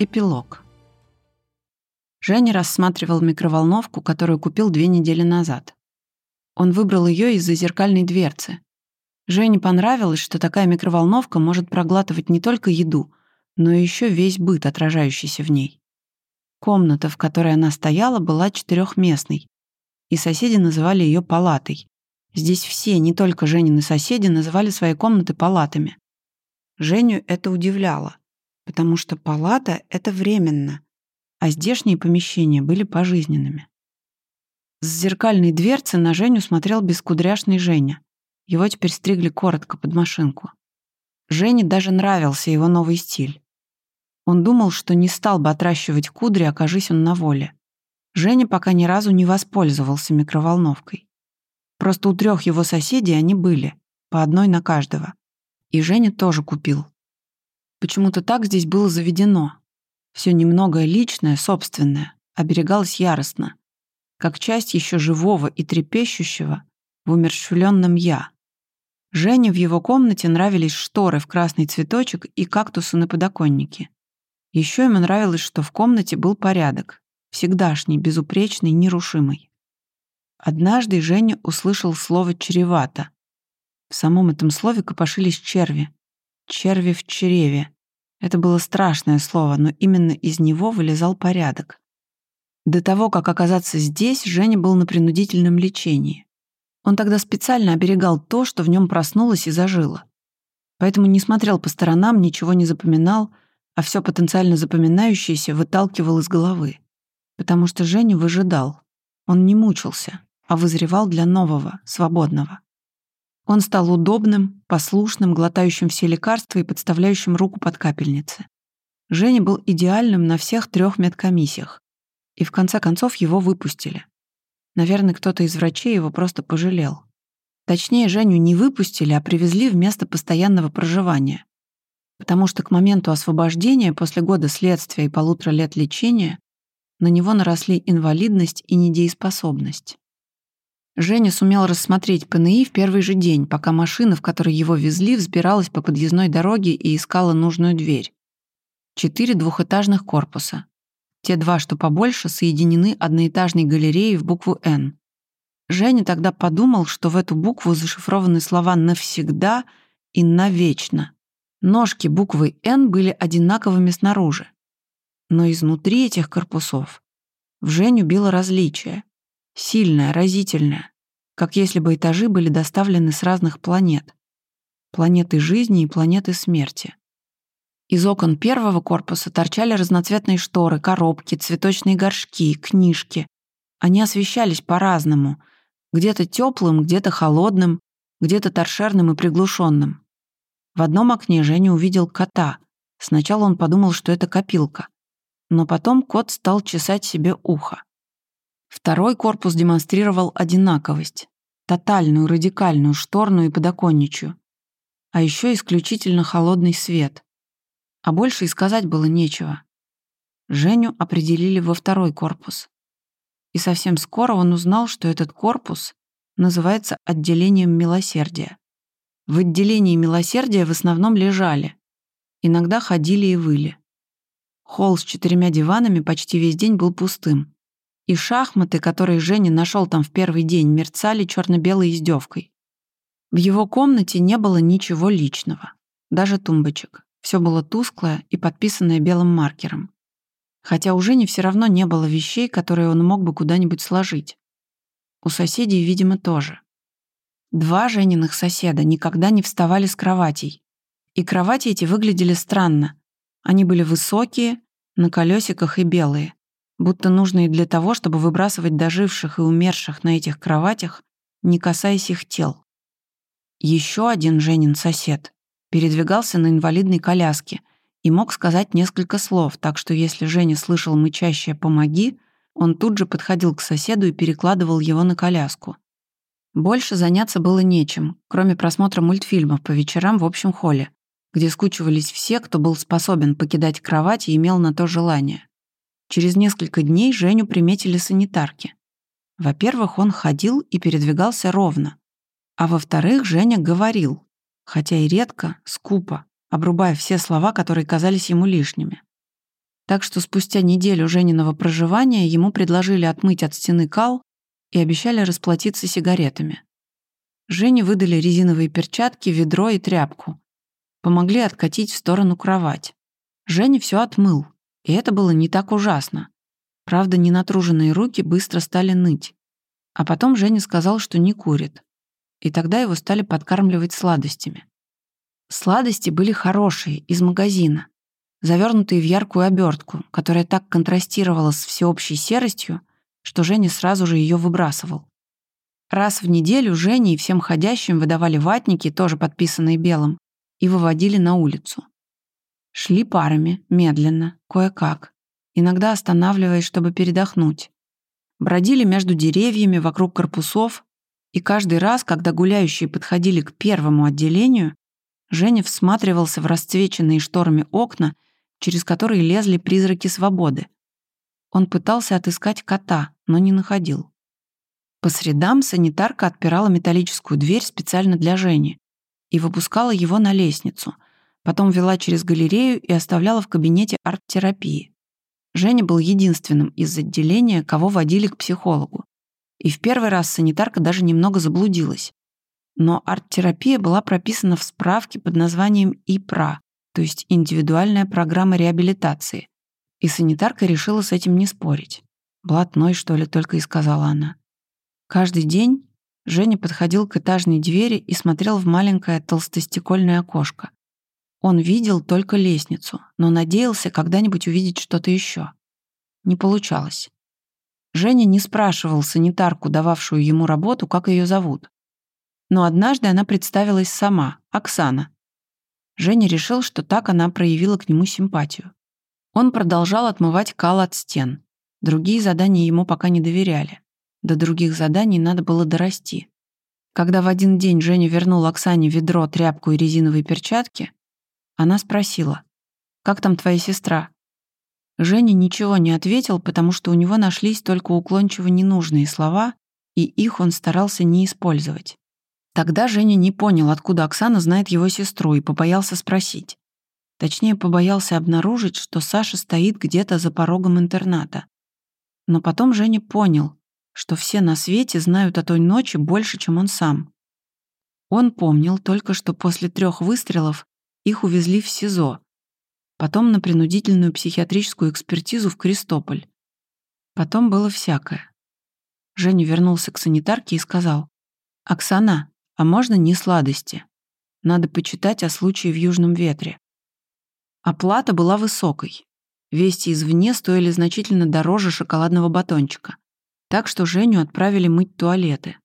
Эпилог. Женя рассматривал микроволновку, которую купил две недели назад. Он выбрал ее из-за зеркальной дверцы. Жене понравилось, что такая микроволновка может проглатывать не только еду, но еще весь быт, отражающийся в ней. Комната, в которой она стояла, была четырехместной, и соседи называли ее палатой. Здесь все, не только Женины соседи, называли свои комнаты палатами. Женю это удивляло, потому что палата — это временно, а здешние помещения были пожизненными. С зеркальной дверцы на Женю смотрел бескудряшный Женя. Его теперь стригли коротко под машинку. Жене даже нравился его новый стиль. Он думал, что не стал бы отращивать кудри, окажись он на воле. Женя пока ни разу не воспользовался микроволновкой. Просто у трех его соседей они были, по одной на каждого. И Женя тоже купил. Почему-то так здесь было заведено. Все немногое личное, собственное, оберегалось яростно как часть еще живого и трепещущего в умерщвленном «я». Жене в его комнате нравились шторы в красный цветочек и кактусы на подоконнике. Еще ему нравилось, что в комнате был порядок, всегдашний, безупречный, нерушимый. Однажды Женя услышал слово «чревато». В самом этом слове копошились черви. Черви в чреве. Это было страшное слово, но именно из него вылезал порядок. До того, как оказаться здесь, Женя был на принудительном лечении. Он тогда специально оберегал то, что в нем проснулось и зажило. Поэтому не смотрел по сторонам, ничего не запоминал, а все потенциально запоминающееся выталкивал из головы. Потому что Женя выжидал. Он не мучился, а вызревал для нового, свободного. Он стал удобным, послушным, глотающим все лекарства и подставляющим руку под капельницы. Женя был идеальным на всех трех медкомиссиях и в конце концов его выпустили. Наверное, кто-то из врачей его просто пожалел. Точнее, Женю не выпустили, а привезли в место постоянного проживания. Потому что к моменту освобождения, после года следствия и полутора лет лечения, на него наросли инвалидность и недееспособность. Женя сумел рассмотреть ПНИ в первый же день, пока машина, в которой его везли, взбиралась по подъездной дороге и искала нужную дверь. Четыре двухэтажных корпуса. Те два, что побольше, соединены одноэтажной галереей в букву «Н». Женя тогда подумал, что в эту букву зашифрованы слова «навсегда» и «навечно». Ножки буквы «Н» были одинаковыми снаружи. Но изнутри этих корпусов в Женю било различие. Сильное, разительное. Как если бы этажи были доставлены с разных планет. Планеты жизни и планеты смерти. Из окон первого корпуса торчали разноцветные шторы, коробки, цветочные горшки, книжки. Они освещались по-разному. Где-то теплым, где-то холодным, где-то торшерным и приглушенным. В одном окне Женя увидел кота. Сначала он подумал, что это копилка. Но потом кот стал чесать себе ухо. Второй корпус демонстрировал одинаковость. Тотальную, радикальную, шторную и подоконничью. А еще исключительно холодный свет а больше и сказать было нечего. Женю определили во второй корпус. И совсем скоро он узнал, что этот корпус называется отделением милосердия. В отделении милосердия в основном лежали, иногда ходили и выли. Холл с четырьмя диванами почти весь день был пустым. И шахматы, которые Женя нашел там в первый день, мерцали черно-белой издевкой. В его комнате не было ничего личного, даже тумбочек. Все было тусклое и подписанное белым маркером. Хотя у Жени все равно не было вещей, которые он мог бы куда-нибудь сложить. У соседей, видимо, тоже. Два Жениных соседа никогда не вставали с кроватей. И кровати эти выглядели странно. Они были высокие, на колесиках и белые, будто нужные для того, чтобы выбрасывать доживших и умерших на этих кроватях, не касаясь их тел. Еще один Женин сосед передвигался на инвалидной коляске и мог сказать несколько слов, так что если Женя слышал мычащее «помоги», он тут же подходил к соседу и перекладывал его на коляску. Больше заняться было нечем, кроме просмотра мультфильмов по вечерам в общем холле, где скучивались все, кто был способен покидать кровать и имел на то желание. Через несколько дней Женю приметили санитарки. Во-первых, он ходил и передвигался ровно. А во-вторых, Женя говорил, хотя и редко, скупо, обрубая все слова, которые казались ему лишними. Так что спустя неделю Жениного проживания ему предложили отмыть от стены кал и обещали расплатиться сигаретами. Жене выдали резиновые перчатки, ведро и тряпку. Помогли откатить в сторону кровать. Женя все отмыл, и это было не так ужасно. Правда, ненатруженные руки быстро стали ныть. А потом Женя сказал, что не курит. И тогда его стали подкармливать сладостями. Сладости были хорошие, из магазина, завернутые в яркую обертку, которая так контрастировала с всеобщей серостью, что Женя сразу же ее выбрасывал. Раз в неделю Жене и всем ходящим выдавали ватники, тоже подписанные белым, и выводили на улицу. Шли парами, медленно, кое-как, иногда останавливаясь, чтобы передохнуть. Бродили между деревьями, вокруг корпусов, и каждый раз, когда гуляющие подходили к первому отделению, Женя всматривался в расцвеченные шторами окна, через которые лезли призраки свободы. Он пытался отыскать кота, но не находил. По средам санитарка отпирала металлическую дверь специально для Жени и выпускала его на лестницу, потом вела через галерею и оставляла в кабинете арт-терапии. Женя был единственным из отделения, кого водили к психологу. И в первый раз санитарка даже немного заблудилась. Но арт-терапия была прописана в справке под названием ИПРА, то есть индивидуальная программа реабилитации. И санитарка решила с этим не спорить. «Блатной, что ли, только и сказала она. Каждый день Женя подходил к этажной двери и смотрел в маленькое толстостекольное окошко. Он видел только лестницу, но надеялся когда-нибудь увидеть что-то еще. Не получалось. Женя не спрашивал санитарку, дававшую ему работу, как ее зовут. Но однажды она представилась сама, Оксана. Женя решил, что так она проявила к нему симпатию. Он продолжал отмывать кал от стен. Другие задания ему пока не доверяли. До других заданий надо было дорасти. Когда в один день Женя вернул Оксане ведро, тряпку и резиновые перчатки, она спросила, «Как там твоя сестра?» Женя ничего не ответил, потому что у него нашлись только уклончиво ненужные слова, и их он старался не использовать. Тогда Женя не понял, откуда Оксана знает его сестру, и побоялся спросить. Точнее, побоялся обнаружить, что Саша стоит где-то за порогом интерната. Но потом Женя понял, что все на свете знают о той ночи больше, чем он сам. Он помнил только, что после трех выстрелов их увезли в СИЗО, потом на принудительную психиатрическую экспертизу в Крестополь. Потом было всякое. Женя вернулся к санитарке и сказал, «Оксана, а можно не сладости? Надо почитать о случае в Южном ветре». Оплата была высокой. Вести извне стоили значительно дороже шоколадного батончика так что Женю отправили мыть туалеты.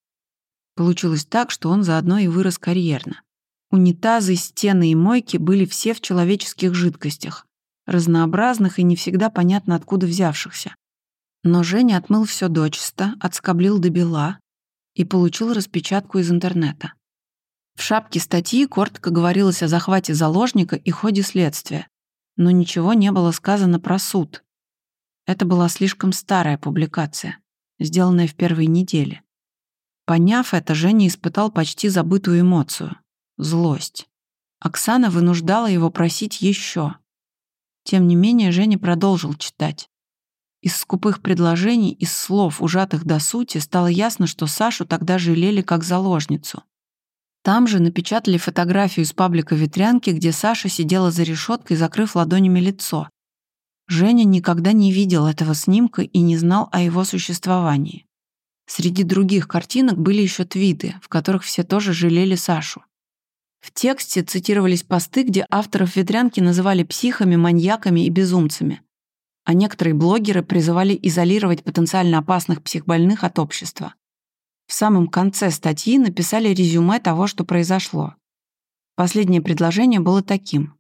Получилось так, что он заодно и вырос карьерно. Унитазы, стены и мойки были все в человеческих жидкостях, разнообразных и не всегда понятно откуда взявшихся. Но Женя отмыл все дочисто, отскоблил до бела и получил распечатку из интернета. В шапке статьи коротко говорилось о захвате заложника и ходе следствия, но ничего не было сказано про суд. Это была слишком старая публикация сделанное в первой неделе. Поняв это, Женя испытал почти забытую эмоцию — злость. Оксана вынуждала его просить еще. Тем не менее, Женя продолжил читать. Из скупых предложений, из слов, ужатых до сути, стало ясно, что Сашу тогда жалели как заложницу. Там же напечатали фотографию из паблика «Ветрянки», где Саша сидела за решеткой, закрыв ладонями лицо, Женя никогда не видел этого снимка и не знал о его существовании. Среди других картинок были еще твиты, в которых все тоже жалели Сашу. В тексте цитировались посты, где авторов «Ветрянки» называли психами, маньяками и безумцами. А некоторые блогеры призывали изолировать потенциально опасных психбольных от общества. В самом конце статьи написали резюме того, что произошло. Последнее предложение было таким.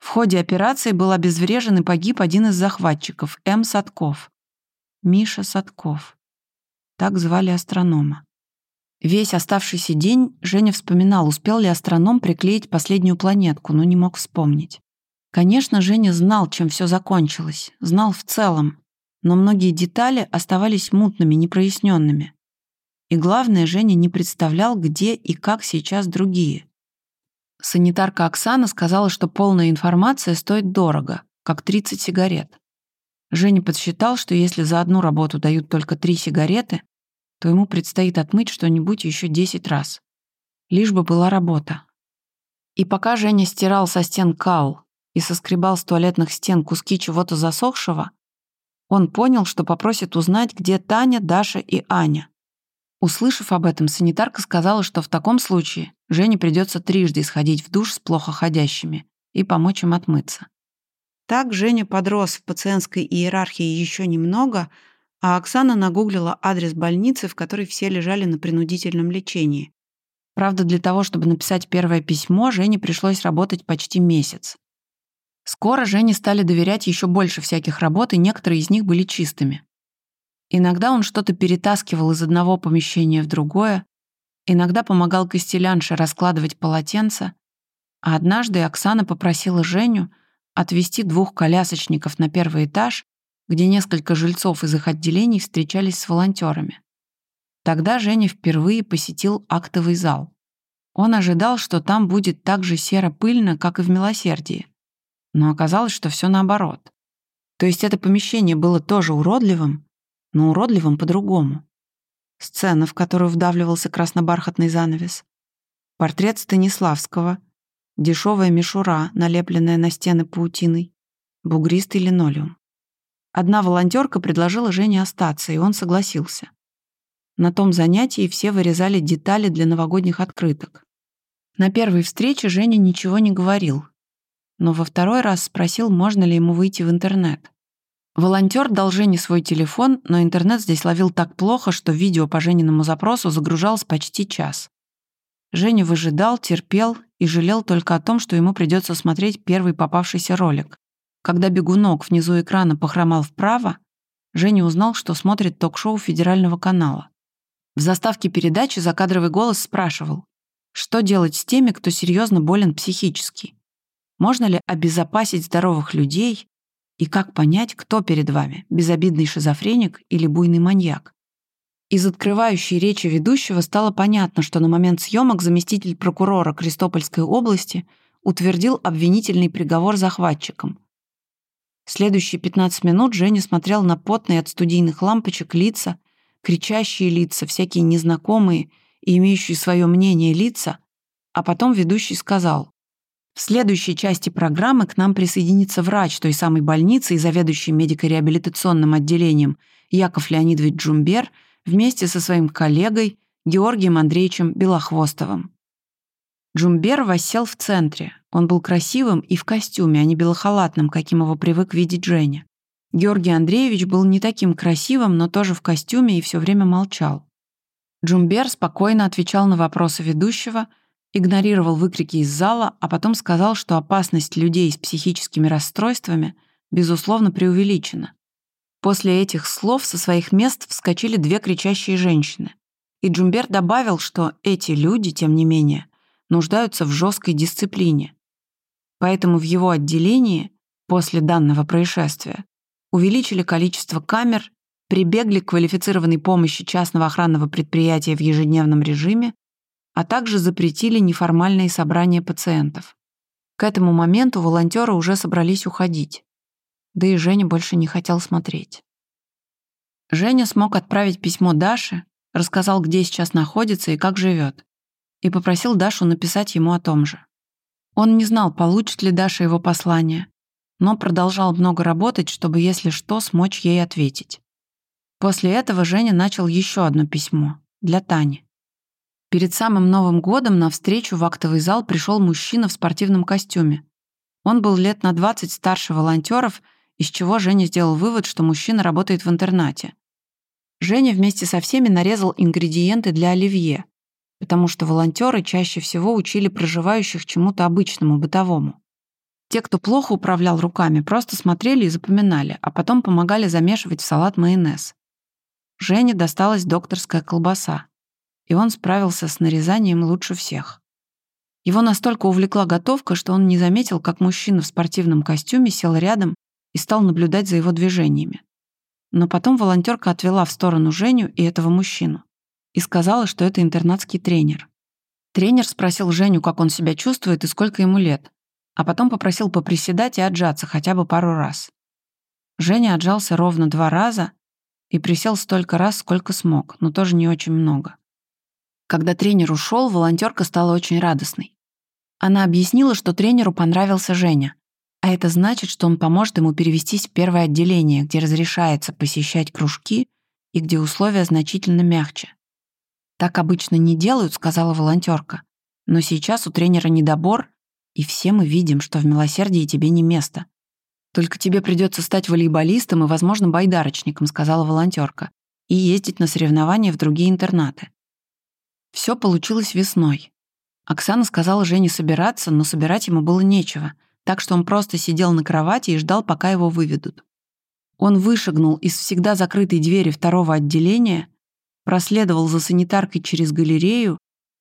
В ходе операции был обезврежен и погиб один из захватчиков, М. Садков. Миша Садков. Так звали астронома. Весь оставшийся день Женя вспоминал, успел ли астроном приклеить последнюю планетку, но не мог вспомнить. Конечно, Женя знал, чем все закончилось, знал в целом, но многие детали оставались мутными, непроясненными. И главное, Женя не представлял, где и как сейчас другие. Санитарка Оксана сказала, что полная информация стоит дорого, как 30 сигарет. Женя подсчитал, что если за одну работу дают только три сигареты, то ему предстоит отмыть что-нибудь еще десять раз. Лишь бы была работа. И пока Женя стирал со стен кал и соскребал с туалетных стен куски чего-то засохшего, он понял, что попросит узнать, где Таня, Даша и Аня. Услышав об этом, санитарка сказала, что в таком случае Жене придется трижды сходить в душ с плохо ходящими и помочь им отмыться. Так Женя подрос в пациентской иерархии еще немного, а Оксана нагуглила адрес больницы, в которой все лежали на принудительном лечении. Правда, для того, чтобы написать первое письмо, Жене пришлось работать почти месяц. Скоро Жене стали доверять еще больше всяких работ, и некоторые из них были чистыми. Иногда он что-то перетаскивал из одного помещения в другое, иногда помогал костелянше раскладывать полотенца, а однажды Оксана попросила Женю отвезти двух колясочников на первый этаж, где несколько жильцов из их отделений встречались с волонтерами. Тогда Женя впервые посетил актовый зал. Он ожидал, что там будет так же серо-пыльно, как и в «Милосердии». Но оказалось, что все наоборот. То есть это помещение было тоже уродливым, но уродливым по-другому. Сцена, в которую вдавливался краснобархатный занавес. Портрет Станиславского. Дешевая мишура, налепленная на стены паутиной. Бугристый линолеум. Одна волонтерка предложила Жене остаться, и он согласился. На том занятии все вырезали детали для новогодних открыток. На первой встрече Женя ничего не говорил, но во второй раз спросил, можно ли ему выйти в интернет. Волонтер дал Жене свой телефон, но интернет здесь ловил так плохо, что видео по Жениному запросу загружалось почти час. Женя выжидал, терпел и жалел только о том, что ему придется смотреть первый попавшийся ролик. Когда бегунок внизу экрана похромал вправо, Женя узнал, что смотрит ток-шоу федерального канала. В заставке передачи закадровый голос спрашивал, что делать с теми, кто серьезно болен психически? Можно ли обезопасить здоровых людей и как понять, кто перед вами, безобидный шизофреник или буйный маньяк? Из открывающей речи ведущего стало понятно, что на момент съемок заместитель прокурора Крестопольской области утвердил обвинительный приговор захватчикам. Следующие 15 минут Женя смотрел на потные от студийных лампочек лица, кричащие лица, всякие незнакомые и имеющие свое мнение лица, а потом ведущий сказал в следующей части программы к нам присоединится врач той самой больницы и заведующий медико-реабилитационным отделением Яков Леонидович Джумбер вместе со своим коллегой Георгием Андреевичем Белохвостовым. Джумбер воссел в центре. Он был красивым и в костюме, а не белохалатным, каким его привык видеть Женя. Георгий Андреевич был не таким красивым, но тоже в костюме и все время молчал. Джумбер спокойно отвечал на вопросы ведущего – игнорировал выкрики из зала, а потом сказал, что опасность людей с психическими расстройствами безусловно преувеличена. После этих слов со своих мест вскочили две кричащие женщины. И Джумбер добавил, что эти люди, тем не менее, нуждаются в жесткой дисциплине. Поэтому в его отделении после данного происшествия увеличили количество камер, прибегли к квалифицированной помощи частного охранного предприятия в ежедневном режиме а также запретили неформальные собрания пациентов. К этому моменту волонтеры уже собрались уходить. Да и Женя больше не хотел смотреть. Женя смог отправить письмо Даше, рассказал, где сейчас находится и как живет, и попросил Дашу написать ему о том же. Он не знал, получит ли Даша его послание, но продолжал много работать, чтобы, если что, смочь ей ответить. После этого Женя начал еще одно письмо для Тани. Перед самым Новым годом на встречу в актовый зал пришел мужчина в спортивном костюме. Он был лет на 20 старше волонтеров, из чего Женя сделал вывод, что мужчина работает в интернате. Женя вместе со всеми нарезал ингредиенты для оливье, потому что волонтеры чаще всего учили проживающих чему-то обычному, бытовому. Те, кто плохо управлял руками, просто смотрели и запоминали, а потом помогали замешивать в салат майонез. Жене досталась докторская колбаса и он справился с нарезанием лучше всех. Его настолько увлекла готовка, что он не заметил, как мужчина в спортивном костюме сел рядом и стал наблюдать за его движениями. Но потом волонтерка отвела в сторону Женю и этого мужчину и сказала, что это интернатский тренер. Тренер спросил Женю, как он себя чувствует и сколько ему лет, а потом попросил поприседать и отжаться хотя бы пару раз. Женя отжался ровно два раза и присел столько раз, сколько смог, но тоже не очень много. Когда тренер ушел, волонтерка стала очень радостной. Она объяснила, что тренеру понравился Женя, а это значит, что он поможет ему перевестись в первое отделение, где разрешается посещать кружки и где условия значительно мягче. «Так обычно не делают», — сказала волонтерка. «Но сейчас у тренера недобор, и все мы видим, что в милосердии тебе не место. Только тебе придется стать волейболистом и, возможно, байдарочником», — сказала волонтерка, «и ездить на соревнования в другие интернаты». Все получилось весной. Оксана сказала Жене собираться, но собирать ему было нечего, так что он просто сидел на кровати и ждал, пока его выведут. Он вышагнул из всегда закрытой двери второго отделения, проследовал за санитаркой через галерею,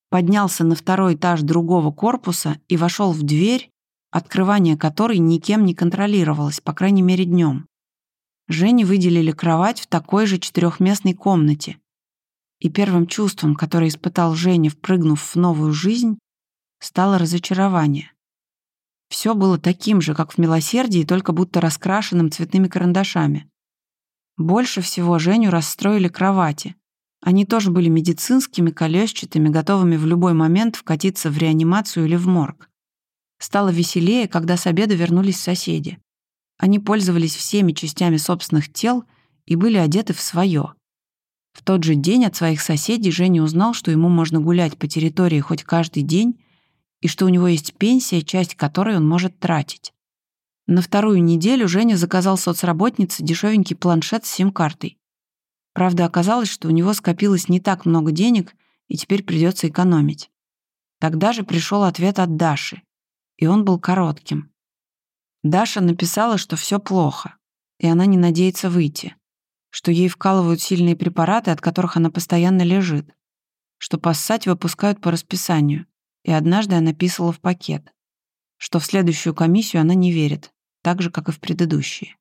поднялся на второй этаж другого корпуса и вошел в дверь, открывание которой никем не контролировалось, по крайней мере днем. Жене выделили кровать в такой же четырехместной комнате. И первым чувством, которое испытал Женя, впрыгнув в новую жизнь, стало разочарование. Все было таким же, как в «Милосердии», только будто раскрашенным цветными карандашами. Больше всего Женю расстроили кровати. Они тоже были медицинскими, колесчатыми, готовыми в любой момент вкатиться в реанимацию или в морг. Стало веселее, когда с обеда вернулись соседи. Они пользовались всеми частями собственных тел и были одеты в свое. В тот же день от своих соседей Женя узнал, что ему можно гулять по территории хоть каждый день и что у него есть пенсия, часть которой он может тратить. На вторую неделю Женя заказал соцработнице дешевенький планшет с сим-картой. Правда, оказалось, что у него скопилось не так много денег, и теперь придется экономить. Тогда же пришел ответ от Даши, и он был коротким. Даша написала, что все плохо, и она не надеется выйти, что ей вкалывают сильные препараты, от которых она постоянно лежит, что поссать выпускают по расписанию, и однажды она писала в пакет, что в следующую комиссию она не верит, так же, как и в предыдущие.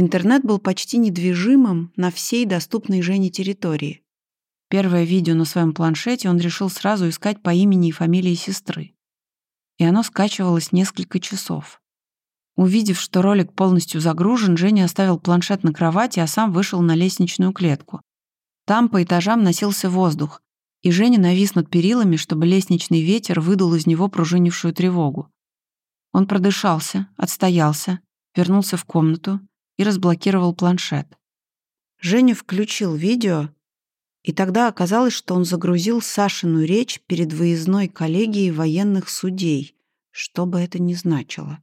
Интернет был почти недвижимым на всей доступной Жене территории. Первое видео на своем планшете он решил сразу искать по имени и фамилии сестры. И оно скачивалось несколько часов. Увидев, что ролик полностью загружен, Женя оставил планшет на кровати, а сам вышел на лестничную клетку. Там по этажам носился воздух, и Женя навис над перилами, чтобы лестничный ветер выдул из него пружинившую тревогу. Он продышался, отстоялся, вернулся в комнату и разблокировал планшет. Женя включил видео, и тогда оказалось, что он загрузил Сашину речь перед выездной коллегией военных судей, что бы это ни значило.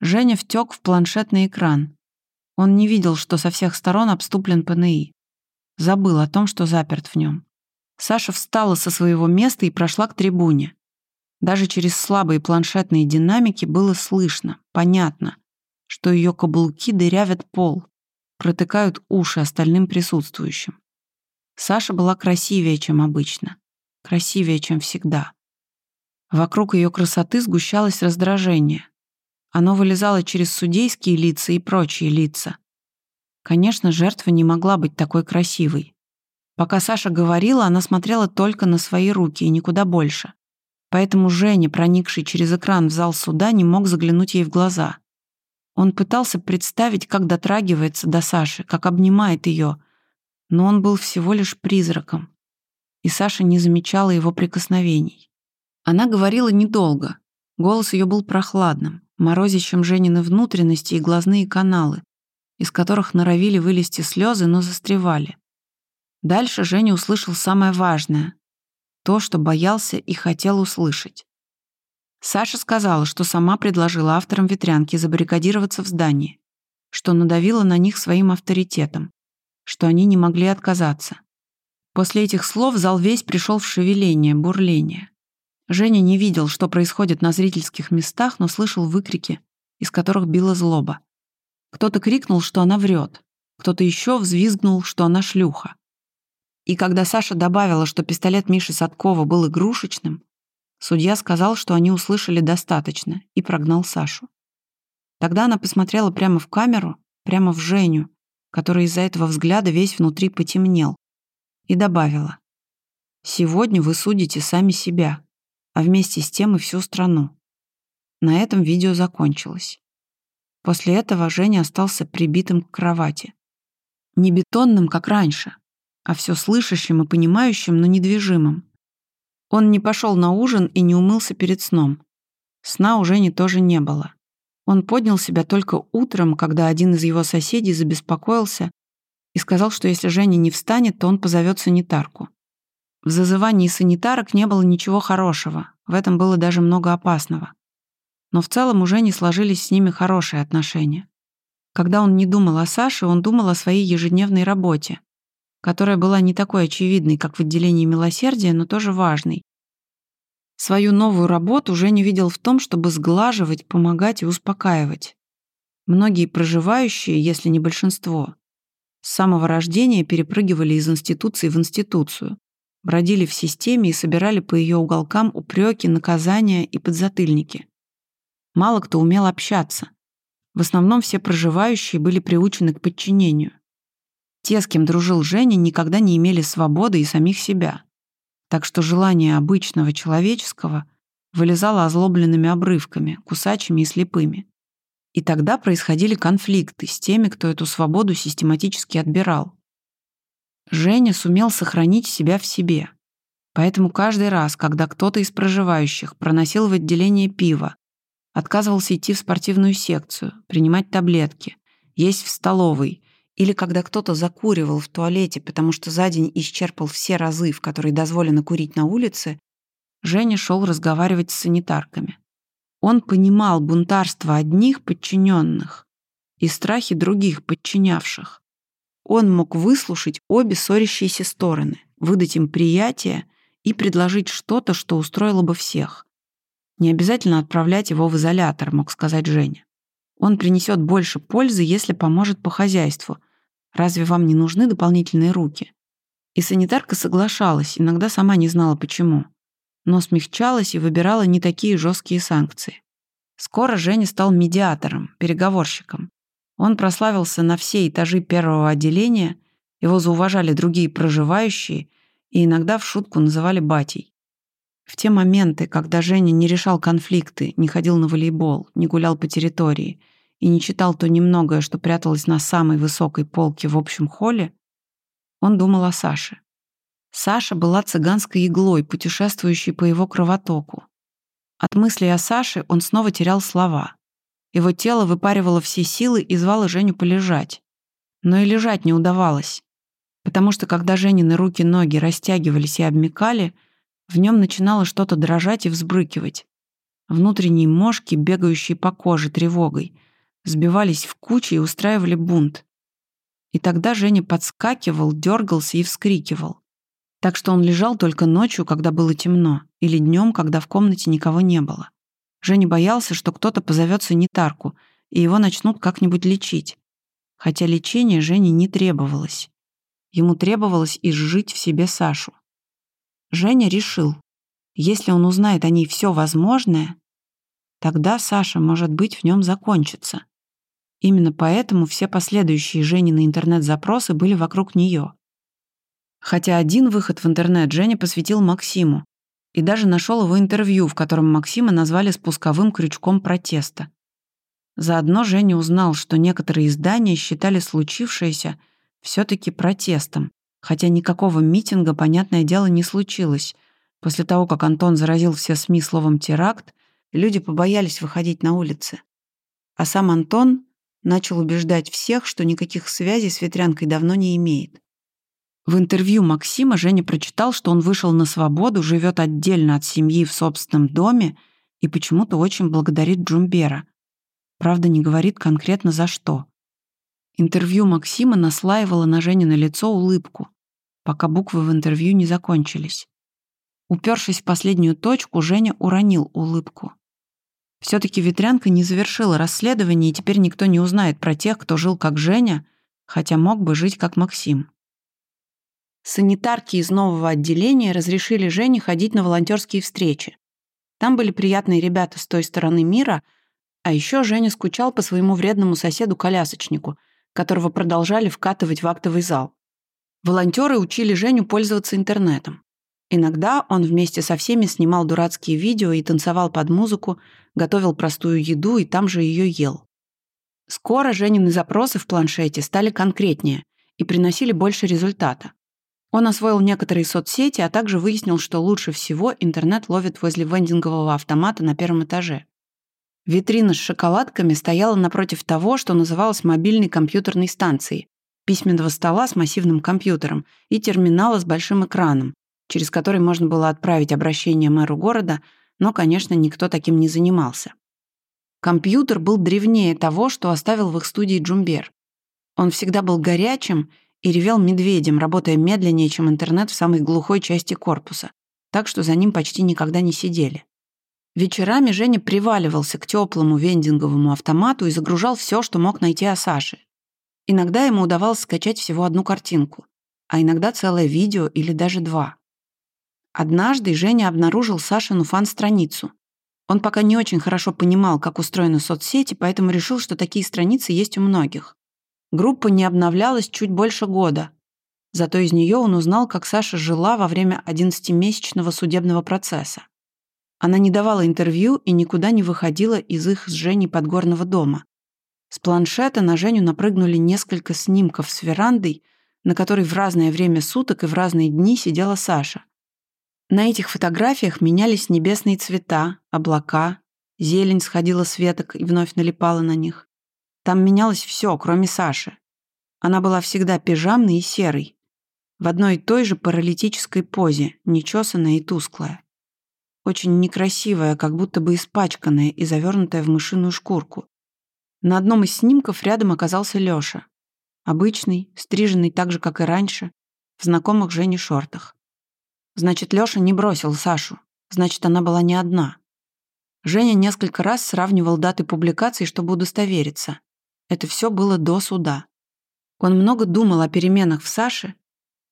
Женя втек в планшетный экран. Он не видел, что со всех сторон обступлен ПНИ. Забыл о том, что заперт в нем. Саша встала со своего места и прошла к трибуне. Даже через слабые планшетные динамики было слышно, понятно, что ее каблуки дырявят пол, протыкают уши остальным присутствующим. Саша была красивее, чем обычно, красивее, чем всегда. Вокруг ее красоты сгущалось раздражение. Оно вылезало через судейские лица и прочие лица. Конечно, жертва не могла быть такой красивой. Пока Саша говорила, она смотрела только на свои руки и никуда больше. Поэтому Женя, проникший через экран в зал суда, не мог заглянуть ей в глаза. Он пытался представить, как дотрагивается до Саши, как обнимает ее, но он был всего лишь призраком, и Саша не замечала его прикосновений. Она говорила недолго. Голос ее был прохладным, морозящим Женины внутренности и глазные каналы, из которых норовили вылезти слезы, но застревали. Дальше Женя услышал самое важное. То, что боялся и хотел услышать. Саша сказала, что сама предложила авторам «Ветрянки» забаррикадироваться в здании, что надавила на них своим авторитетом, что они не могли отказаться. После этих слов зал весь пришел в шевеление, бурление. Женя не видел, что происходит на зрительских местах, но слышал выкрики, из которых била злоба. Кто-то крикнул, что она врет, кто-то еще взвизгнул, что она шлюха. И когда Саша добавила, что пистолет Миши Садкова был игрушечным, судья сказал, что они услышали достаточно, и прогнал Сашу. Тогда она посмотрела прямо в камеру, прямо в Женю, который из-за этого взгляда весь внутри потемнел, и добавила. «Сегодня вы судите сами себя, а вместе с тем и всю страну». На этом видео закончилось. После этого Женя остался прибитым к кровати. Не бетонным, как раньше, а все слышащим и понимающим, но недвижимым. Он не пошел на ужин и не умылся перед сном. Сна у Жени тоже не было. Он поднял себя только утром, когда один из его соседей забеспокоился и сказал, что если Женя не встанет, то он позовет санитарку. В зазывании санитарок не было ничего хорошего, в этом было даже много опасного. Но в целом уже не сложились с ними хорошие отношения. Когда он не думал о Саше, он думал о своей ежедневной работе, которая была не такой очевидной, как в отделении милосердия, но тоже важной. Свою новую работу уже не видел в том, чтобы сглаживать, помогать и успокаивать. Многие проживающие, если не большинство, с самого рождения перепрыгивали из институции в институцию, бродили в системе и собирали по ее уголкам упреки, наказания и подзатыльники. Мало кто умел общаться. В основном все проживающие были приучены к подчинению. Те, с кем дружил Женя, никогда не имели свободы и самих себя. Так что желание обычного человеческого вылезало озлобленными обрывками, кусачими и слепыми. И тогда происходили конфликты с теми, кто эту свободу систематически отбирал. Женя сумел сохранить себя в себе. Поэтому каждый раз, когда кто-то из проживающих проносил в отделение пива, отказывался идти в спортивную секцию, принимать таблетки, есть в столовой, или когда кто-то закуривал в туалете, потому что за день исчерпал все разы, в которые дозволено курить на улице, Женя шел разговаривать с санитарками. Он понимал бунтарство одних подчиненных и страхи других подчинявших. Он мог выслушать обе ссорящиеся стороны, выдать им приятие и предложить что-то, что устроило бы всех. Не обязательно отправлять его в изолятор, мог сказать Женя. Он принесет больше пользы, если поможет по хозяйству. Разве вам не нужны дополнительные руки? И санитарка соглашалась, иногда сама не знала почему. Но смягчалась и выбирала не такие жесткие санкции. Скоро Женя стал медиатором, переговорщиком. Он прославился на все этажи первого отделения, его зауважали другие проживающие и иногда в шутку называли батей. В те моменты, когда Женя не решал конфликты, не ходил на волейбол, не гулял по территории и не читал то немногое, что пряталось на самой высокой полке в общем холле, он думал о Саше. Саша была цыганской иглой, путешествующей по его кровотоку. От мыслей о Саше он снова терял слова. Его тело выпаривало все силы и звало Женю полежать. Но и лежать не удавалось. Потому что когда Женины руки-ноги растягивались и обмекали, в нем начинало что-то дрожать и взбрыкивать. Внутренние мошки, бегающие по коже тревогой, сбивались в кучи и устраивали бунт. И тогда Женя подскакивал, дергался и вскрикивал. Так что он лежал только ночью, когда было темно, или днем, когда в комнате никого не было. Женя боялся, что кто-то позовет санитарку, и его начнут как-нибудь лечить. Хотя лечение Жене не требовалось. Ему требовалось изжить в себе Сашу. Женя решил, если он узнает о ней все возможное, тогда Саша, может быть, в нем закончится. Именно поэтому все последующие Женины интернет-запросы были вокруг нее. Хотя один выход в интернет Женя посвятил Максиму, и даже нашел его интервью, в котором Максима назвали спусковым крючком протеста. Заодно Женя узнал, что некоторые издания считали случившееся все-таки протестом, хотя никакого митинга, понятное дело, не случилось. После того, как Антон заразил все СМИ словом «теракт», люди побоялись выходить на улицы. А сам Антон начал убеждать всех, что никаких связей с ветрянкой давно не имеет. В интервью Максима Женя прочитал, что он вышел на свободу, живет отдельно от семьи в собственном доме и почему-то очень благодарит Джумбера. Правда, не говорит конкретно за что. Интервью Максима наслаивало на Жене на лицо улыбку, пока буквы в интервью не закончились. Упершись в последнюю точку, Женя уронил улыбку. Все-таки ветрянка не завершила расследование, и теперь никто не узнает про тех, кто жил как Женя, хотя мог бы жить как Максим. Санитарки из нового отделения разрешили Жене ходить на волонтерские встречи. Там были приятные ребята с той стороны мира, а еще Женя скучал по своему вредному соседу-колясочнику, которого продолжали вкатывать в актовый зал. Волонтеры учили Женю пользоваться интернетом. Иногда он вместе со всеми снимал дурацкие видео и танцевал под музыку, готовил простую еду и там же ее ел. Скоро Женины запросы в планшете стали конкретнее и приносили больше результата. Он освоил некоторые соцсети, а также выяснил, что лучше всего интернет ловит возле вендингового автомата на первом этаже. Витрина с шоколадками стояла напротив того, что называлось мобильной компьютерной станцией, письменного стола с массивным компьютером и терминала с большим экраном, через который можно было отправить обращение мэру города, но, конечно, никто таким не занимался. Компьютер был древнее того, что оставил в их студии Джумбер. Он всегда был горячим и ревел медведем, работая медленнее, чем интернет в самой глухой части корпуса, так что за ним почти никогда не сидели. Вечерами Женя приваливался к теплому вендинговому автомату и загружал все, что мог найти о Саше. Иногда ему удавалось скачать всего одну картинку, а иногда целое видео или даже два. Однажды Женя обнаружил Сашину фан-страницу. Он пока не очень хорошо понимал, как устроены соцсети, поэтому решил, что такие страницы есть у многих. Группа не обновлялась чуть больше года. Зато из нее он узнал, как Саша жила во время 11-месячного судебного процесса. Она не давала интервью и никуда не выходила из их с Женей подгорного дома. С планшета на Женю напрыгнули несколько снимков с верандой, на которой в разное время суток и в разные дни сидела Саша. На этих фотографиях менялись небесные цвета, облака, зелень сходила с веток и вновь налипала на них. Там менялось все, кроме Саши. Она была всегда пижамной и серой, в одной и той же паралитической позе, нечесанная и тусклая. Очень некрасивая, как будто бы испачканная и завернутая в мышиную шкурку. На одном из снимков рядом оказался Лёша. Обычный, стриженный так же, как и раньше, в знакомых Жене шортах. Значит, Лёша не бросил Сашу. Значит, она была не одна. Женя несколько раз сравнивал даты публикаций, чтобы удостовериться. Это все было до суда. Он много думал о переменах в Саше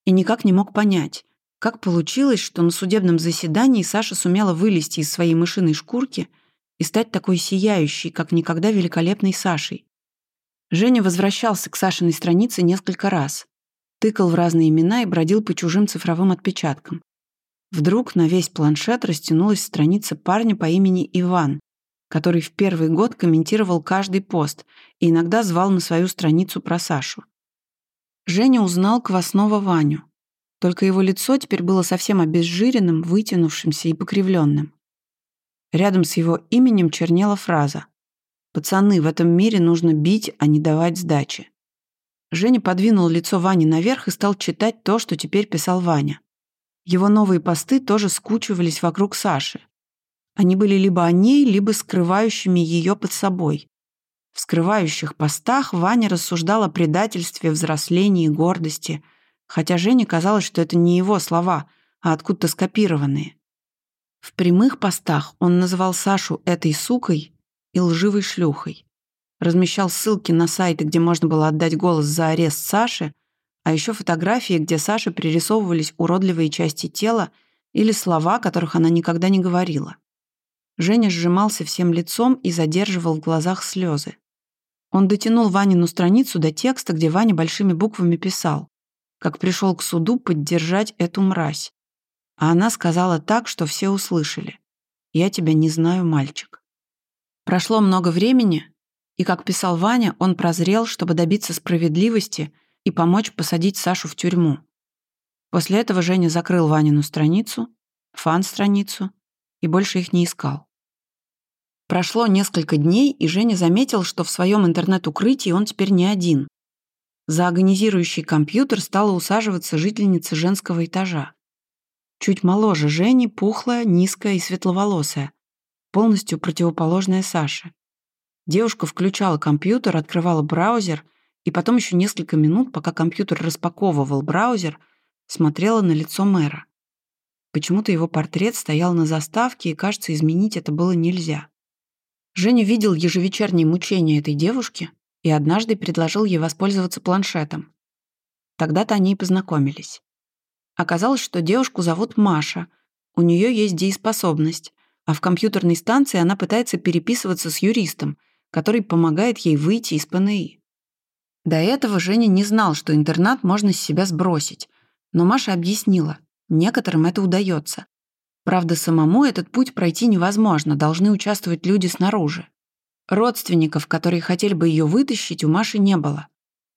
и никак не мог понять, как получилось, что на судебном заседании Саша сумела вылезти из своей мышиной шкурки и стать такой сияющей, как никогда великолепной Сашей. Женя возвращался к Сашиной странице несколько раз, тыкал в разные имена и бродил по чужим цифровым отпечаткам. Вдруг на весь планшет растянулась страница парня по имени Иван, который в первый год комментировал каждый пост и иногда звал на свою страницу про Сашу. Женя узнал квасного Ваню. Только его лицо теперь было совсем обезжиренным, вытянувшимся и покривленным. Рядом с его именем чернела фраза «Пацаны, в этом мире нужно бить, а не давать сдачи». Женя подвинул лицо Вани наверх и стал читать то, что теперь писал Ваня. Его новые посты тоже скучивались вокруг Саши. Они были либо о ней, либо скрывающими ее под собой. В скрывающих постах Ваня рассуждал о предательстве, взрослении и гордости, хотя Жене казалось, что это не его слова, а откуда-то скопированные. В прямых постах он называл Сашу этой сукой и лживой шлюхой. Размещал ссылки на сайты, где можно было отдать голос за арест Саши, а еще фотографии, где Саше пририсовывались уродливые части тела или слова, которых она никогда не говорила. Женя сжимался всем лицом и задерживал в глазах слезы. Он дотянул Ванину страницу до текста, где Ваня большими буквами писал, как пришел к суду поддержать эту мразь. А она сказала так, что все услышали. «Я тебя не знаю, мальчик». Прошло много времени, и, как писал Ваня, он прозрел, чтобы добиться справедливости и помочь посадить Сашу в тюрьму. После этого Женя закрыл Ванину страницу, фан-страницу, и больше их не искал. Прошло несколько дней, и Женя заметил, что в своем интернет-укрытии он теперь не один. За агонизирующий компьютер стала усаживаться жительница женского этажа. Чуть моложе Жени, пухлая, низкая и светловолосая, полностью противоположная Саше. Девушка включала компьютер, открывала браузер и потом еще несколько минут, пока компьютер распаковывал браузер, смотрела на лицо мэра. Почему-то его портрет стоял на заставке, и, кажется, изменить это было нельзя. Женя видел ежевечерние мучения этой девушки и однажды предложил ей воспользоваться планшетом. Тогда-то они и познакомились. Оказалось, что девушку зовут Маша, у нее есть дееспособность, а в компьютерной станции она пытается переписываться с юристом, который помогает ей выйти из ПНИ. До этого Женя не знал, что интернат можно с себя сбросить, но Маша объяснила, некоторым это удается. Правда, самому этот путь пройти невозможно, должны участвовать люди снаружи. Родственников, которые хотели бы ее вытащить, у Маши не было.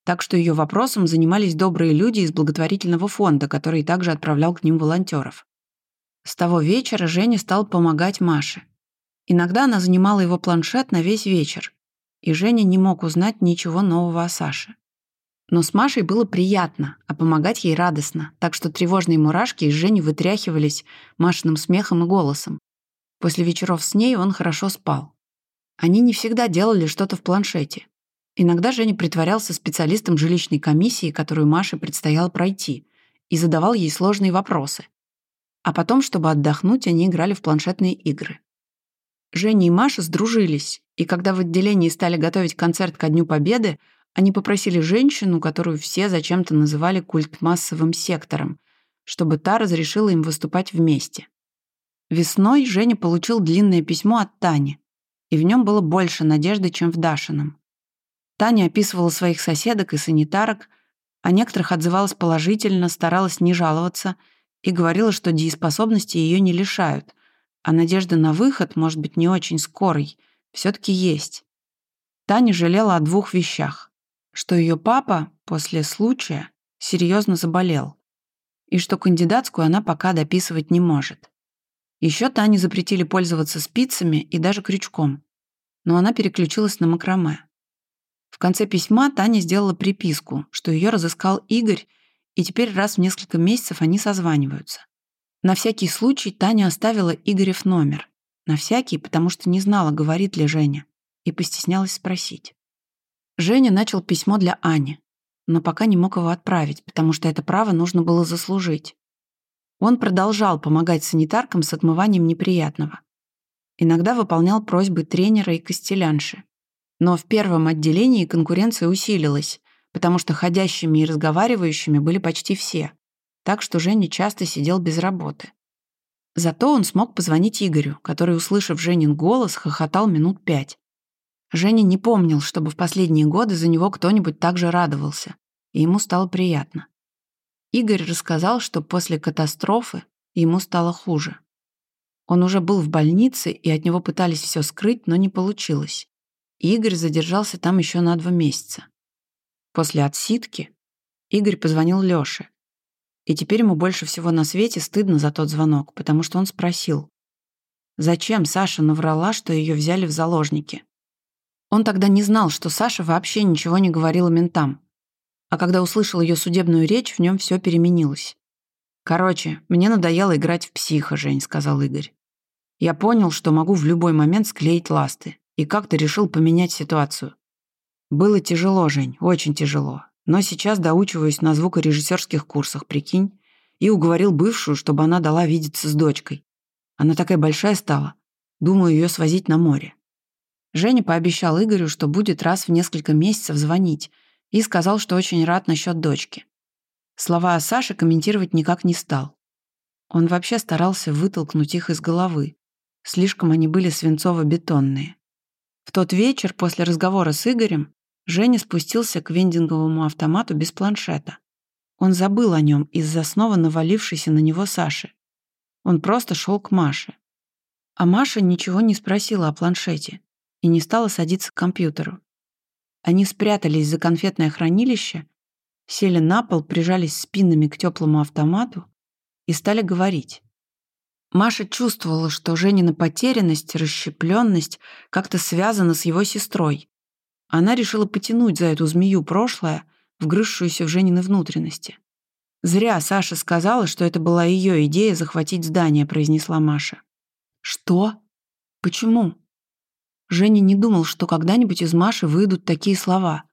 Так что ее вопросом занимались добрые люди из благотворительного фонда, который также отправлял к ним волонтеров. С того вечера Женя стал помогать Маше. Иногда она занимала его планшет на весь вечер, и Женя не мог узнать ничего нового о Саше. Но с Машей было приятно, а помогать ей радостно, так что тревожные мурашки из Жени вытряхивались Машиным смехом и голосом. После вечеров с ней он хорошо спал. Они не всегда делали что-то в планшете. Иногда Женя притворялся специалистом жилищной комиссии, которую Маше предстояло пройти, и задавал ей сложные вопросы. А потом, чтобы отдохнуть, они играли в планшетные игры. Женя и Маша сдружились, и когда в отделении стали готовить концерт ко Дню Победы, они попросили женщину, которую все зачем-то называли культмассовым сектором, чтобы та разрешила им выступать вместе. Весной Женя получил длинное письмо от Тани, и в нем было больше надежды, чем в Дашином. Таня описывала своих соседок и санитарок, о некоторых отзывалась положительно, старалась не жаловаться и говорила, что дееспособности ее не лишают, а надежда на выход, может быть, не очень скорый, все таки есть. Таня жалела о двух вещах. Что ее папа после случая серьезно заболел, и что кандидатскую она пока дописывать не может. Еще Тане запретили пользоваться спицами и даже крючком, но она переключилась на макраме. В конце письма Таня сделала приписку, что ее разыскал Игорь, и теперь раз в несколько месяцев они созваниваются. На всякий случай Таня оставила Игорев номер. На всякий, потому что не знала, говорит ли Женя, и постеснялась спросить. Женя начал письмо для Ани, но пока не мог его отправить, потому что это право нужно было заслужить. Он продолжал помогать санитаркам с отмыванием неприятного. Иногда выполнял просьбы тренера и костелянши. Но в первом отделении конкуренция усилилась, потому что ходящими и разговаривающими были почти все, так что Женя часто сидел без работы. Зато он смог позвонить Игорю, который, услышав Женин голос, хохотал минут пять. Женя не помнил, чтобы в последние годы за него кто-нибудь так же радовался, и ему стало приятно. Игорь рассказал, что после катастрофы ему стало хуже. Он уже был в больнице, и от него пытались все скрыть, но не получилось. Игорь задержался там еще на два месяца. После отсидки Игорь позвонил Лёше. И теперь ему больше всего на свете стыдно за тот звонок, потому что он спросил, зачем Саша наврала, что ее взяли в заложники. Он тогда не знал, что Саша вообще ничего не говорила ментам. А когда услышал ее судебную речь, в нем все переменилось. «Короче, мне надоело играть в психа, Жень», — сказал Игорь. «Я понял, что могу в любой момент склеить ласты и как-то решил поменять ситуацию. Было тяжело, Жень, очень тяжело. Но сейчас доучиваюсь на звукорежиссерских курсах, прикинь, и уговорил бывшую, чтобы она дала видеться с дочкой. Она такая большая стала. Думаю, ее свозить на море. Женя пообещал Игорю, что будет раз в несколько месяцев звонить, и сказал, что очень рад насчет дочки. Слова о Саше комментировать никак не стал. Он вообще старался вытолкнуть их из головы. Слишком они были свинцово-бетонные. В тот вечер после разговора с Игорем Женя спустился к вендинговому автомату без планшета. Он забыл о нем из-за снова навалившейся на него Саши. Он просто шел к Маше. А Маша ничего не спросила о планшете и не стала садиться к компьютеру. Они спрятались за конфетное хранилище, сели на пол, прижались спинами к теплому автомату и стали говорить. Маша чувствовала, что Женина потерянность, расщепленность как-то связана с его сестрой. Она решила потянуть за эту змею прошлое, вгрызшуюся в Женины внутренности. «Зря Саша сказала, что это была ее идея захватить здание», произнесла Маша. «Что? Почему?» Женя не думал, что когда-нибудь из Маши выйдут такие слова.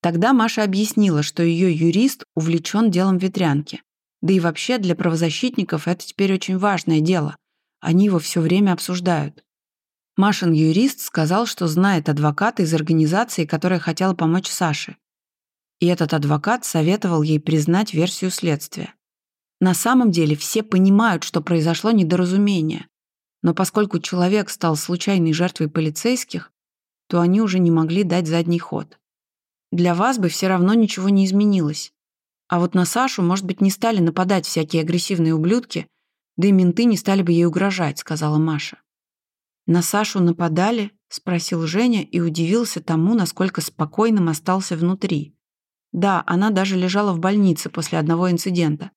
Тогда Маша объяснила, что ее юрист увлечен делом ветрянки. Да и вообще для правозащитников это теперь очень важное дело. Они его все время обсуждают. Машин юрист сказал, что знает адвоката из организации, которая хотела помочь Саше. И этот адвокат советовал ей признать версию следствия. На самом деле все понимают, что произошло недоразумение. Но поскольку человек стал случайной жертвой полицейских, то они уже не могли дать задний ход. Для вас бы все равно ничего не изменилось. А вот на Сашу, может быть, не стали нападать всякие агрессивные ублюдки, да и менты не стали бы ей угрожать, сказала Маша. «На Сашу нападали?» — спросил Женя и удивился тому, насколько спокойным остался внутри. Да, она даже лежала в больнице после одного инцидента.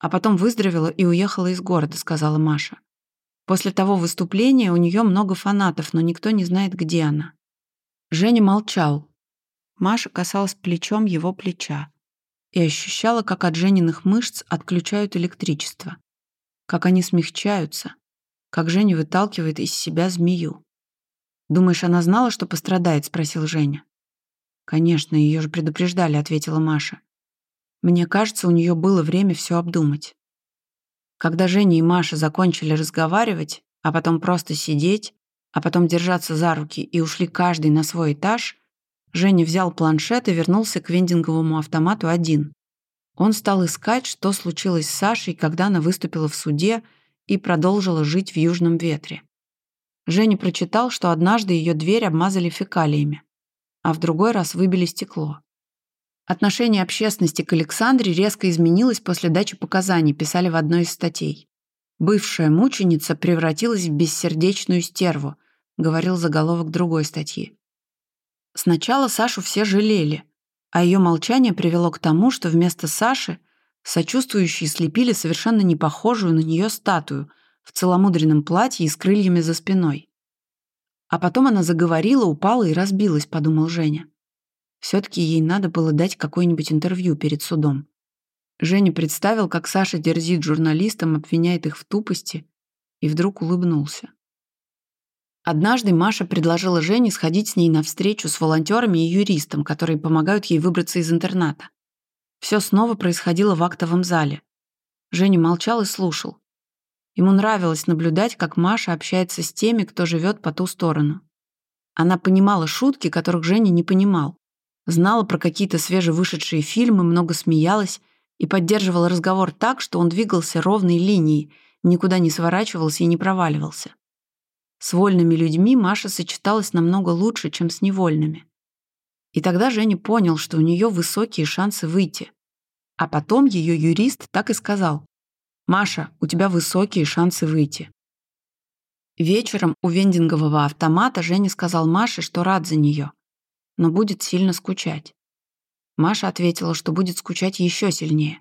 А потом выздоровела и уехала из города, сказала Маша. После того выступления у нее много фанатов, но никто не знает, где она. Женя молчал. Маша касалась плечом его плеча и ощущала, как от Жениных мышц отключают электричество, как они смягчаются, как Женя выталкивает из себя змею. «Думаешь, она знала, что пострадает?» — спросил Женя. «Конечно, ее же предупреждали», — ответила Маша. «Мне кажется, у нее было время все обдумать». Когда Женя и Маша закончили разговаривать, а потом просто сидеть, а потом держаться за руки и ушли каждый на свой этаж, Женя взял планшет и вернулся к вендинговому автомату один. Он стал искать, что случилось с Сашей, когда она выступила в суде и продолжила жить в южном ветре. Женя прочитал, что однажды ее дверь обмазали фекалиями а в другой раз выбили стекло. Отношение общественности к Александре резко изменилось после дачи показаний, писали в одной из статей. «Бывшая мученица превратилась в бессердечную стерву», говорил заголовок другой статьи. Сначала Сашу все жалели, а ее молчание привело к тому, что вместо Саши сочувствующие слепили совершенно не похожую на нее статую в целомудренном платье и с крыльями за спиной. А потом она заговорила, упала и разбилась, подумал Женя. Все-таки ей надо было дать какое-нибудь интервью перед судом. Женя представил, как Саша дерзит журналистам, обвиняет их в тупости, и вдруг улыбнулся. Однажды Маша предложила Жене сходить с ней на встречу с волонтерами и юристом, которые помогают ей выбраться из интерната. Все снова происходило в актовом зале. Женя молчал и слушал. Ему нравилось наблюдать, как Маша общается с теми, кто живет по ту сторону. Она понимала шутки, которых Женя не понимал. Знала про какие-то свежевышедшие фильмы, много смеялась и поддерживала разговор так, что он двигался ровной линией, никуда не сворачивался и не проваливался. С вольными людьми Маша сочеталась намного лучше, чем с невольными. И тогда Женя понял, что у нее высокие шансы выйти. А потом ее юрист так и сказал. «Маша, у тебя высокие шансы выйти». Вечером у вендингового автомата Женя сказал Маше, что рад за нее, но будет сильно скучать. Маша ответила, что будет скучать еще сильнее.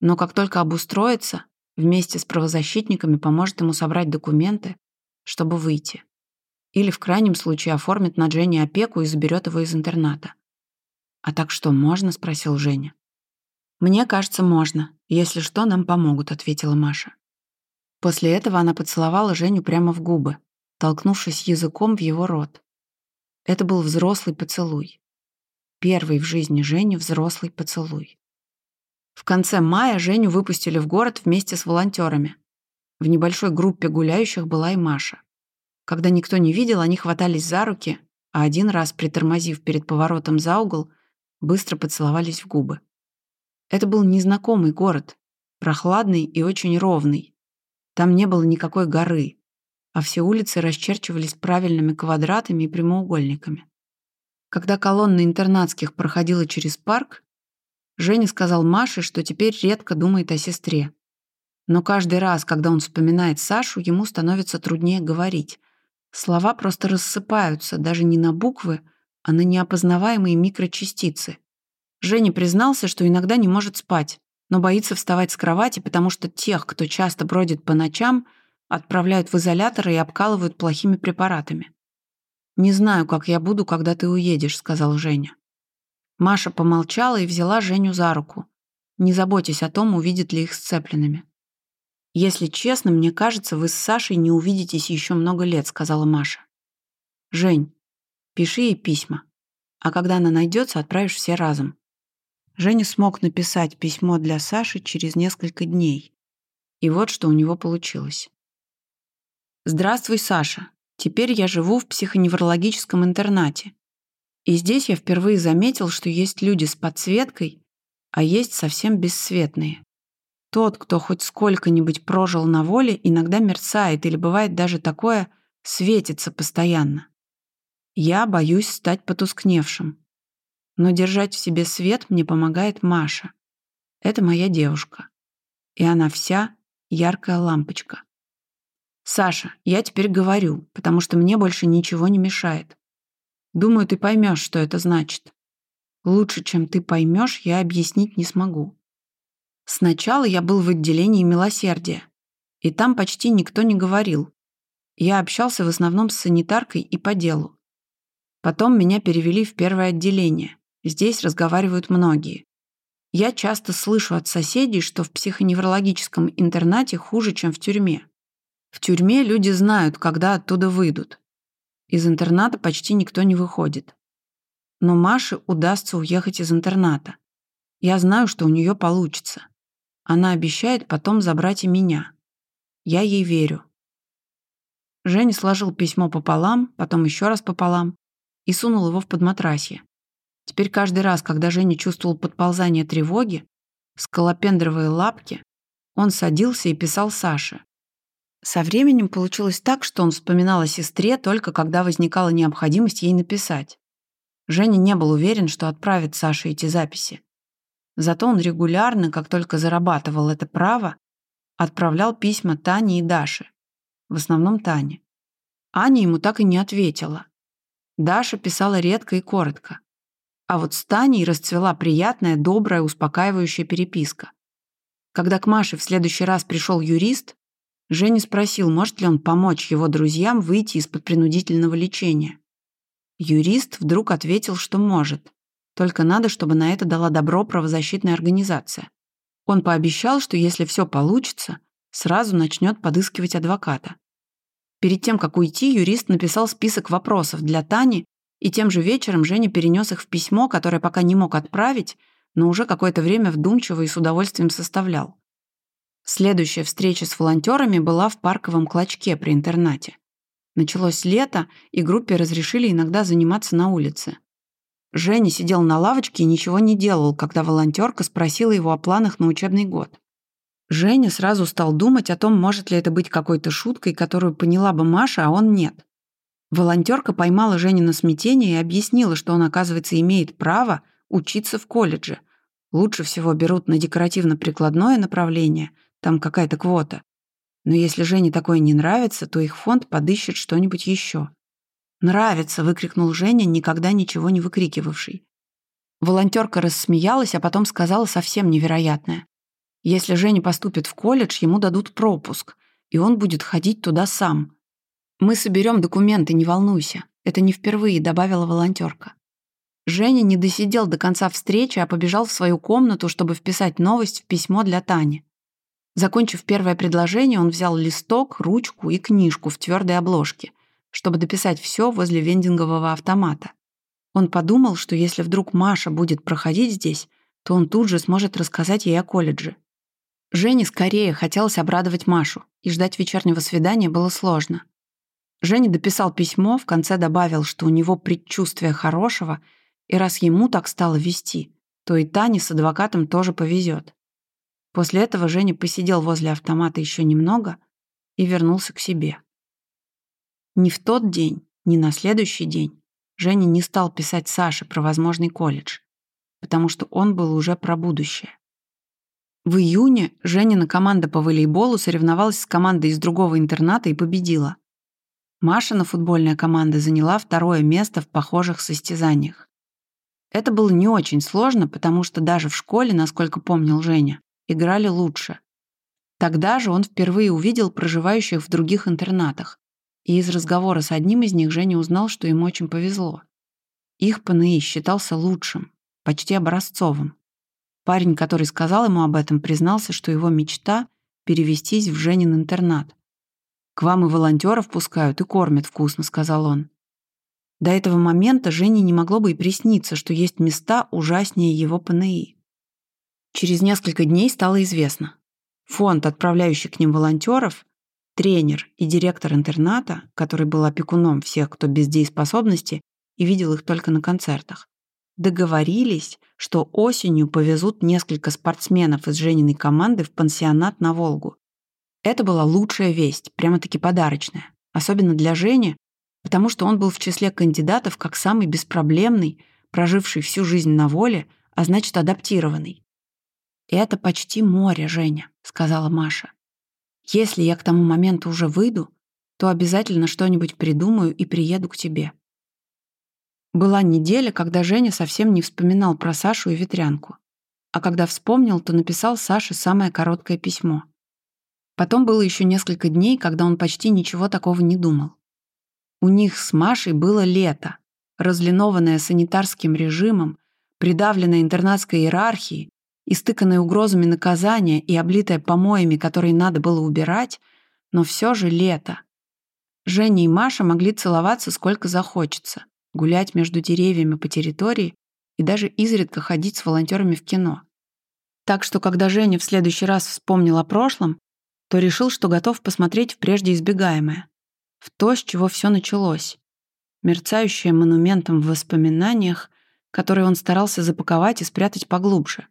Но как только обустроится, вместе с правозащитниками поможет ему собрать документы, чтобы выйти. Или в крайнем случае оформит на Жене опеку и заберет его из интерната. «А так что, можно?» — спросил Женя. «Мне кажется, можно. Если что, нам помогут», — ответила Маша. После этого она поцеловала Женю прямо в губы, толкнувшись языком в его рот. Это был взрослый поцелуй. Первый в жизни Жени взрослый поцелуй. В конце мая Женю выпустили в город вместе с волонтерами. В небольшой группе гуляющих была и Маша. Когда никто не видел, они хватались за руки, а один раз, притормозив перед поворотом за угол, быстро поцеловались в губы. Это был незнакомый город, прохладный и очень ровный. Там не было никакой горы, а все улицы расчерчивались правильными квадратами и прямоугольниками. Когда колонна интернатских проходила через парк, Женя сказал Маше, что теперь редко думает о сестре. Но каждый раз, когда он вспоминает Сашу, ему становится труднее говорить. Слова просто рассыпаются, даже не на буквы, а на неопознаваемые микрочастицы. Женя признался, что иногда не может спать, но боится вставать с кровати, потому что тех, кто часто бродит по ночам, отправляют в изоляторы и обкалывают плохими препаратами. «Не знаю, как я буду, когда ты уедешь», — сказал Женя. Маша помолчала и взяла Женю за руку. Не заботьтесь о том, увидит ли их сцепленными. «Если честно, мне кажется, вы с Сашей не увидитесь еще много лет», — сказала Маша. «Жень, пиши ей письма, а когда она найдется, отправишь все разом. Женя смог написать письмо для Саши через несколько дней. И вот что у него получилось. «Здравствуй, Саша. Теперь я живу в психоневрологическом интернате. И здесь я впервые заметил, что есть люди с подсветкой, а есть совсем бесцветные. Тот, кто хоть сколько-нибудь прожил на воле, иногда мерцает, или бывает даже такое, светится постоянно. Я боюсь стать потускневшим. Но держать в себе свет мне помогает Маша. Это моя девушка. И она вся яркая лампочка. «Саша, я теперь говорю, потому что мне больше ничего не мешает. Думаю, ты поймешь, что это значит. Лучше, чем ты поймешь, я объяснить не смогу. Сначала я был в отделении милосердия, и там почти никто не говорил. Я общался в основном с санитаркой и по делу. Потом меня перевели в первое отделение. Здесь разговаривают многие. Я часто слышу от соседей, что в психоневрологическом интернате хуже, чем в тюрьме. В тюрьме люди знают, когда оттуда выйдут. Из интерната почти никто не выходит. Но Маше удастся уехать из интерната. Я знаю, что у нее получится. Она обещает потом забрать и меня. Я ей верю. Женя сложил письмо пополам, потом еще раз пополам и сунул его в подматрасье. Теперь каждый раз, когда Женя чувствовал подползание тревоги, скалопендровые лапки, он садился и писал Саше. Со временем получилось так, что он вспоминал о сестре только когда возникала необходимость ей написать. Женя не был уверен, что отправит Саше эти записи. Зато он регулярно, как только зарабатывал это право, отправлял письма Тане и Даше. В основном Тане. Аня ему так и не ответила. Даша писала редко и коротко. А вот с Таней расцвела приятная, добрая, успокаивающая переписка. Когда к Маше в следующий раз пришел юрист, Женя спросил, может ли он помочь его друзьям выйти из-под принудительного лечения. Юрист вдруг ответил, что может. Только надо, чтобы на это дала добро правозащитная организация. Он пообещал, что если все получится, сразу начнет подыскивать адвоката. Перед тем, как уйти, юрист написал список вопросов для Тани, и тем же вечером Женя перенес их в письмо, которое пока не мог отправить, но уже какое-то время вдумчиво и с удовольствием составлял. Следующая встреча с волонтерами была в парковом клочке при интернате. Началось лето, и группе разрешили иногда заниматься на улице. Женя сидел на лавочке и ничего не делал, когда волонтерка спросила его о планах на учебный год. Женя сразу стал думать о том, может ли это быть какой-то шуткой, которую поняла бы Маша, а он нет. Волонтерка поймала Женю на смятение и объяснила, что он, оказывается, имеет право учиться в колледже. Лучше всего берут на декоративно-прикладное направление, там какая-то квота. Но если Жене такое не нравится, то их фонд подыщет что-нибудь еще. «Нравится!» — выкрикнул Женя, никогда ничего не выкрикивавший. Волонтерка рассмеялась, а потом сказала совсем невероятное. Если Женя поступит в колледж, ему дадут пропуск, и он будет ходить туда сам. «Мы соберем документы, не волнуйся. Это не впервые», — добавила волонтерка. Женя не досидел до конца встречи, а побежал в свою комнату, чтобы вписать новость в письмо для Тани. Закончив первое предложение, он взял листок, ручку и книжку в твердой обложке, чтобы дописать все возле вендингового автомата. Он подумал, что если вдруг Маша будет проходить здесь, то он тут же сможет рассказать ей о колледже. Жене скорее хотелось обрадовать Машу, и ждать вечернего свидания было сложно. Женя дописал письмо, в конце добавил, что у него предчувствие хорошего, и раз ему так стало вести, то и Тане с адвокатом тоже повезет. После этого Женя посидел возле автомата еще немного и вернулся к себе. Ни в тот день, ни на следующий день Женя не стал писать Саше про возможный колледж, потому что он был уже про будущее. В июне Женина команда по волейболу соревновалась с командой из другого интерната и победила. Машина футбольная команда заняла второе место в похожих состязаниях. Это было не очень сложно, потому что даже в школе, насколько помнил Женя, играли лучше. Тогда же он впервые увидел проживающих в других интернатах, и из разговора с одним из них Женя узнал, что ему очень повезло. Их ПНИ считался лучшим, почти образцовым. Парень, который сказал ему об этом, признался, что его мечта — перевестись в Женин интернат. «К вам и волонтеров пускают, и кормят вкусно», — сказал он. До этого момента Жене не могло бы и присниться, что есть места ужаснее его ПНИ. Через несколько дней стало известно. Фонд, отправляющий к ним волонтеров, тренер и директор интерната, который был опекуном всех, кто без дееспособности и видел их только на концертах, договорились, что осенью повезут несколько спортсменов из Жениной команды в пансионат на Волгу. Это была лучшая весть, прямо-таки подарочная. Особенно для Жени, потому что он был в числе кандидатов как самый беспроблемный, проживший всю жизнь на воле, а значит адаптированный. «Это почти море, Женя», — сказала Маша. Если я к тому моменту уже выйду, то обязательно что-нибудь придумаю и приеду к тебе. Была неделя, когда Женя совсем не вспоминал про Сашу и ветрянку. А когда вспомнил, то написал Саше самое короткое письмо. Потом было еще несколько дней, когда он почти ничего такого не думал. У них с Машей было лето, разлинованное санитарским режимом, придавленное интернатской иерархией, истыканное угрозами наказания и облитое помоями, которые надо было убирать, но все же лето. Женя и Маша могли целоваться сколько захочется, гулять между деревьями по территории и даже изредка ходить с волонтерами в кино. Так что, когда Женя в следующий раз вспомнил о прошлом, то решил, что готов посмотреть в прежде избегаемое, в то, с чего все началось, мерцающее монументом в воспоминаниях, которые он старался запаковать и спрятать поглубже.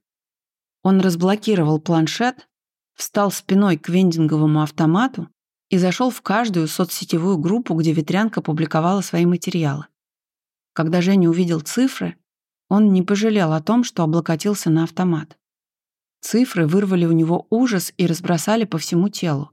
Он разблокировал планшет, встал спиной к вендинговому автомату и зашел в каждую соцсетевую группу, где Ветрянка публиковала свои материалы. Когда Женя увидел цифры, он не пожалел о том, что облокотился на автомат. Цифры вырвали у него ужас и разбросали по всему телу.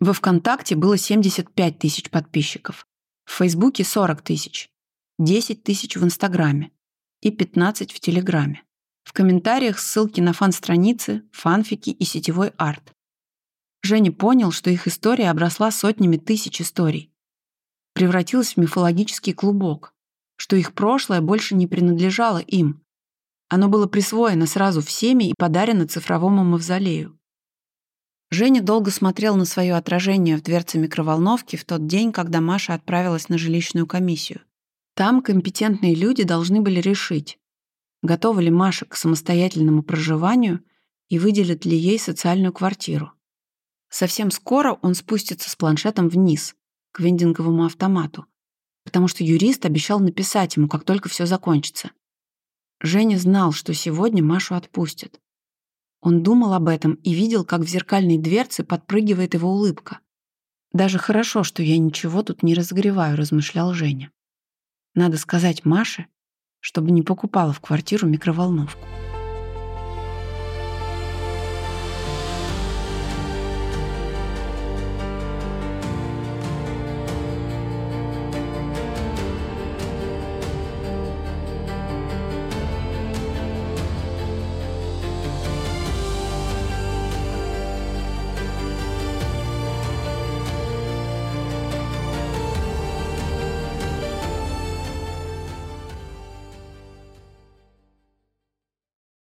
Во ВКонтакте было 75 тысяч подписчиков, в Фейсбуке 40 тысяч, 10 тысяч в Инстаграме и 15 в Телеграме. В комментариях ссылки на фан-страницы, фанфики и сетевой арт. Женя понял, что их история обросла сотнями тысяч историй. Превратилась в мифологический клубок, что их прошлое больше не принадлежало им. Оно было присвоено сразу всеми и подарено цифровому мавзолею. Женя долго смотрел на свое отражение в дверце микроволновки в тот день, когда Маша отправилась на жилищную комиссию. Там компетентные люди должны были решить, готова ли Маша к самостоятельному проживанию и выделят ли ей социальную квартиру. Совсем скоро он спустится с планшетом вниз, к вендинговому автомату, потому что юрист обещал написать ему, как только все закончится. Женя знал, что сегодня Машу отпустят. Он думал об этом и видел, как в зеркальной дверце подпрыгивает его улыбка. «Даже хорошо, что я ничего тут не разогреваю», — размышлял Женя. «Надо сказать Маше, чтобы не покупала в квартиру микроволновку».